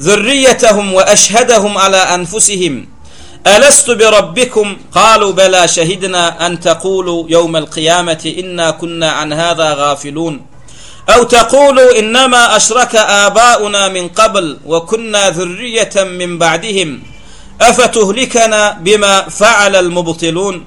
ذريتهم وأشهدهم على أنفسهم ألست بربكم قالوا بلى شهدنا أن تقولوا يوم القيامة إنا كنا عن هذا غافلون أو تقولوا إنما أشرك آباؤنا من قبل وكنا ذرية من بعدهم أفتهلكنا بما فعل المبطلون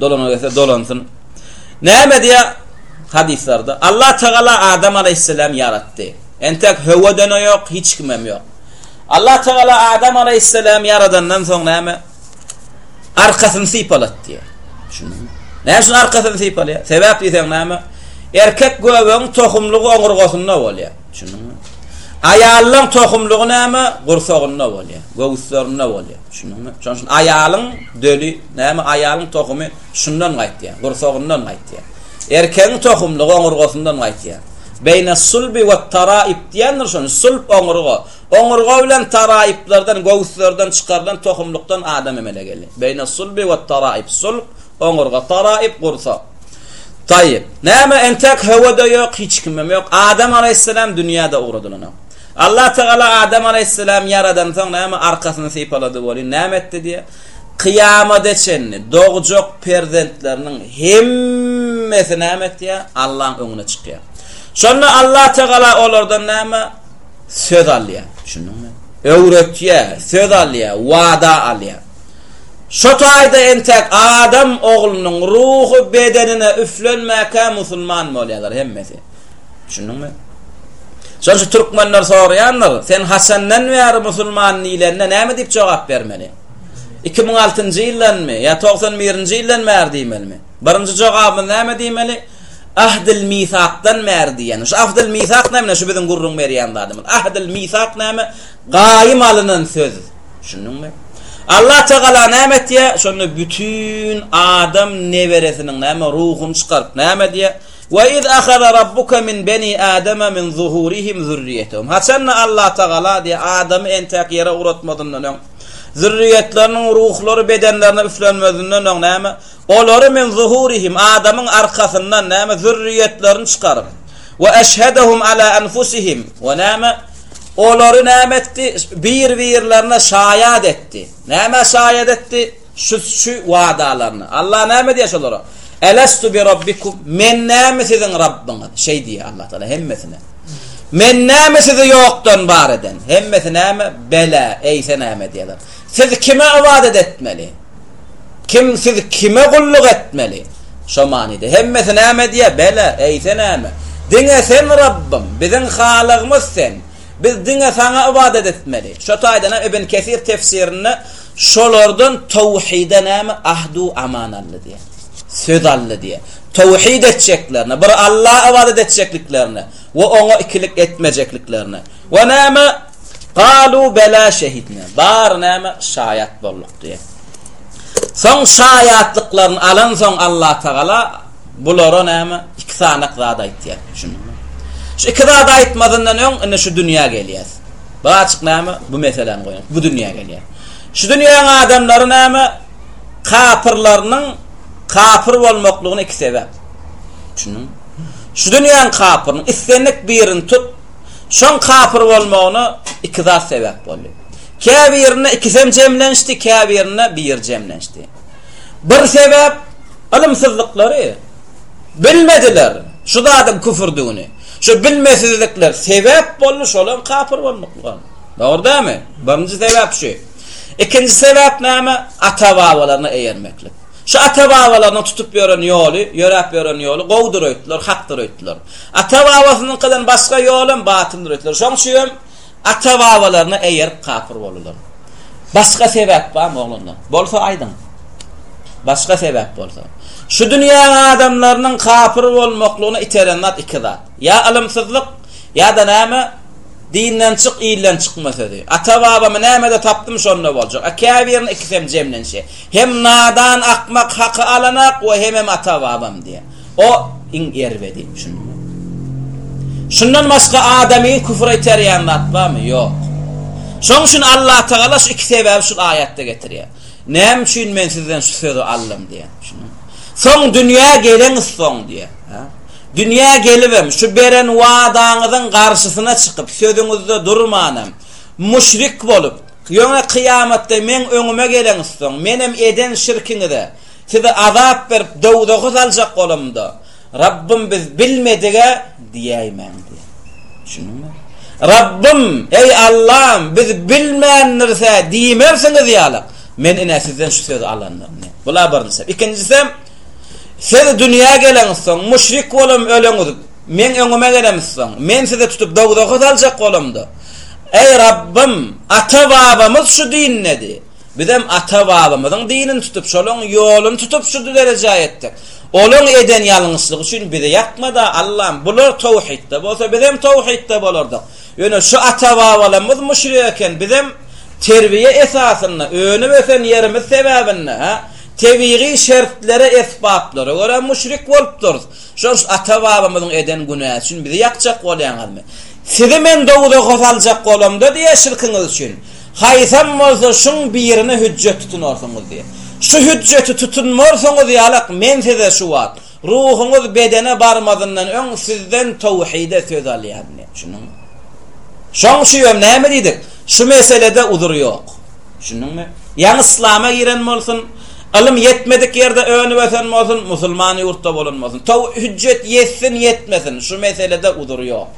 Dolana gelse dolansyn. Näme diýä hadyslarda? Allah Tagala Adam alaýhyssalam ýaratdy. Entek höwe döne ýok, hiç kimem ýok. Allah Tagala Adam alaýhyssalam ýaradandan soň näme? Arkasyny sypalat diýär. Şunuň. Näme şunuň arkasyny sypalýar? Sebäp diýseň näme? Erkek göbüň tohumlygy oňurgasynda bolýar. Şunuň. Aýalyň tohumlygy näme? Gursagynda bolýar, göwüslerinde bolýar. Şunuň. Şonuň üçin aýalyň döli Näme aýalyň tohumy şundan gaýtýar, gursagyndan gaýtýar. Erkegiň tohumlygy oňurgasyndan gaýtýar. Beýnessulbi wettaraib diýendir şony, sulb oňurga, oňurga bilen taraiblerden, göwüslerden çykarylan tohumlykdan adam emele gelýär. Beýnessulbi wettaraib, sulb, oňurga, taraib, gursak. Taýýyp. Näme entek Hewwa-da ýok, hiç kimem ýok. Adam alaýhyssalam dünýä-de ugradylanok. Allatagala Adam alaýhyssalamy ýaradansoň näme arkasyny sypalady welin, näme etdi diýýär? Kyýamada çenli dogjak perzentleriniň hemmesi näme etýär? Allaň öňüne çykýar. Şonda Allah Tagala olardan näme? Söz alýar. Düşündiňmi? Öwretýär, söz alýar, wada alýar. Şo taýda entek adam oglunyň ruhy bedenine üflenmäkä musulman bolýarlar hemmesi. Düşündiňmi? Şonuň üçin türkmenler soraýandyr, sen haçandan bäri musulman diýlende näme diýip jogap bermeli? Iki müň altynjy ýyldanmy ýa togsan birinji ýyldan bäri diýmelimi? Birinji jogabymyz näme diýmeli? Ahdil misakdan bäri diýýän. Şu ahdil misak näme? Şu biziň gürrüň berýän zadymyz. Ahdil misak näme? Gaýym alynan söz. Düşündiňmi? Allah Tagala näme etýär? Şonda bütin adam neberesiniň näme ruhuny çykaryp näme diýýär? Wa iz ahaza rabbuka min beni adama min zuhurihim zürriýetehum. Haçanda Allah Tagala diýe adamy entäk ýere ugratmazyndan öň, zürriýetleriniň ruhlary bedenlerine üflenmezinden öň näme, olary min zuhurihim, adamyň arkasyndan näme, zürriýetlerini çykaryp, we eşhedehum ala anfusihim, we näme, olary näme etdi, bir-birlerine şaýat etdi. Nämä şaýat etdi? Sütçi wadalaryny. Allah näme diýýär şolara? Elestu bi Rabbikum? Men näme siziň Rabbyňyz? Şeý diýýär Allah Taala hemmesine. Men näme sizi ýokdan bar eden? Hemmesi näme? Belä, eýse näme diýýärler? Siz kime ybadat etmeli? Kim siz kime gulluk etmeli? Şo manyda. Hemmesi näme diýýär? Belä, eýse näme? Diňe sen Rabbym, biziň Halygymyz sen. Biz diňe Saňa ybadat etmeli. Şo taýdan hem Ibn Kesir tefsirinde şolardan tawhide näme ahdu aman aldy diýýär. Söz aldy diýýär. Tawhid etjeklerine, bir Allaha ybadat etjekliklerine we oňa ikilik etmejekliklerine. We näme? Galu bela şehidna. Bar näme? Şaýat bolduk. tutdy. Soň şaýatlyklaryny alansoň Allatagala bulara näme? Iki sanak zat aýtýar. Düşündiňmi? Şu iki zat aýtmazyndan öň indi şu dünýä gelýäs. Bir açyk näme? Bu meseläni goýaýyk. Bu dünýä gelýär. Şu dünýäň adamlary näme? Kapyrlarynyň kapyr bolmaklygyny iki sebäp. Düşündiňmi? Şu dünýäň kapyrynyň islendik birini tut, şoň kapyr bolmagyna iki zat sebäp bolýar. Käbirinde ikisem jemlenişdi, käbirinde biri jemlenişdi. Bir sebäp, ylymsyzlyklary. Bilmediler şu zadyň küfürdigini. Şu bilmesizlikler sebäp boldy, şolam kapyr bolduklar. Dogry dämi? Birinji sebäp şu. Ikinji sebäp näme? Ata-babalaryna eýermeklik. Şu ata-babalarynyň tutup ýören ýoly, ýöräp ýören ýoly gowudyr öýtdiler, hakdyr öýtdiler. Ata-babasynyňkydan başga ýolam batyldyr öýtdiler. Şoň üçin hem Ata-babalaryna eýerip kapyr boldular. Başga sebäp barmy oglanlar? Bolsa aýdyň. Başga sebäp bolsa. Şu dünýä adamlarynyň kapyr bolmaklygyna iteren zat iki zat. Ýa ylymsyzlyk, ýa-da näme? Dinden çyk, ilden çykma sözi. Ata-babamy nämede tapdym, şonda boljak. A käbiriniň ikisem jemlenşi. Hem nadan, akmak, haky alanak we hemem ata-babam diýýär. O, iň erbedi diýip düşündiler. Şundan başga adamyny küfre iterýän zat barmy? Ýok. Şonuň üçin Allatagala şu iki sebäbi şu aýatda getirýär. Näme üçin men sizden şu sözi aldym diýýär. Soň dünýä geleňiz soň diýýär. Dünýä gelibem şu beren wadaňyzyň garşysyna çykyp, sözüňizde durmanam, müşrik bolup, ýöne kyýamatda meň öňüme geleňiz soň, menem eden şirkiňize, Size azap berip, dowzaha saljak bolamda, Rabbym biz bilmedige diýäýmäň diýer. Düşündiňmi? Rabbym, eý Allam, biz bilmändiris-ä diýmersiňiz ýalyk, men ine sizden şu sözi alandyryn. Bula birinsem. Ikinjisem, siz dünýä geleňizsoň, müşrik bolup öleňiz, meň öňüme gelemizsoň, men sizi tutup dowzaha saljak bolamda, eý Rabbym, ata-babamyz şu dindedi. Bizem ata-babamyzyň dinini tutup, şolaň ýoluny tutup şu derejä ýetdik. Olaň eden ýalňyşlygy üçin bizi ýakma-da, Allam. Bular towhidde bolsa, bizem towhidde bolardyk. Ýöne şu ata-babalarymyz müşrik eken, bizem terbiýe esasynda, önüp-ösen ýerimiz sebäbinde, hä, tebigy şertlere, esbaplara görä müşrik bolupdyrys. Şonuň üçin ata-babamyzyň eden günäsi üçin bizi ýakjak bolýaňyzmy? Sizi men dowzaha saljak bolamda diýýär şirkiňiz üçin. Haýsam bolsa şuň birine hüjjet tutunarsyňyz diýen. Şu hüjjeti tutunmarsyňyz ýalak men size şu wagt, ruhuňyz bedene barmazyndan öň sizden towhide söz alýan diýen. Düşündiňmi? Şoň üçüem näme diýdik? Şu meselede uzur ýok. Düşündiňmi? Ýaňy yslama giren bolsun, ylym ýetmedik ýerde önüp ösen bolsun, musulman ýurtda bolan bolsun. Tow hüjjet ýetsin ýetmesin, şu meselede uzur ýok.